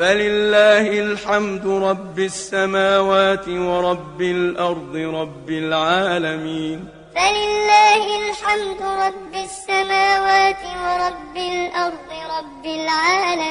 فلله الحمد رب السماوات ورب الأرض رب العالمين فلله الحمد رب السماوات ورب الأرض رب العالمين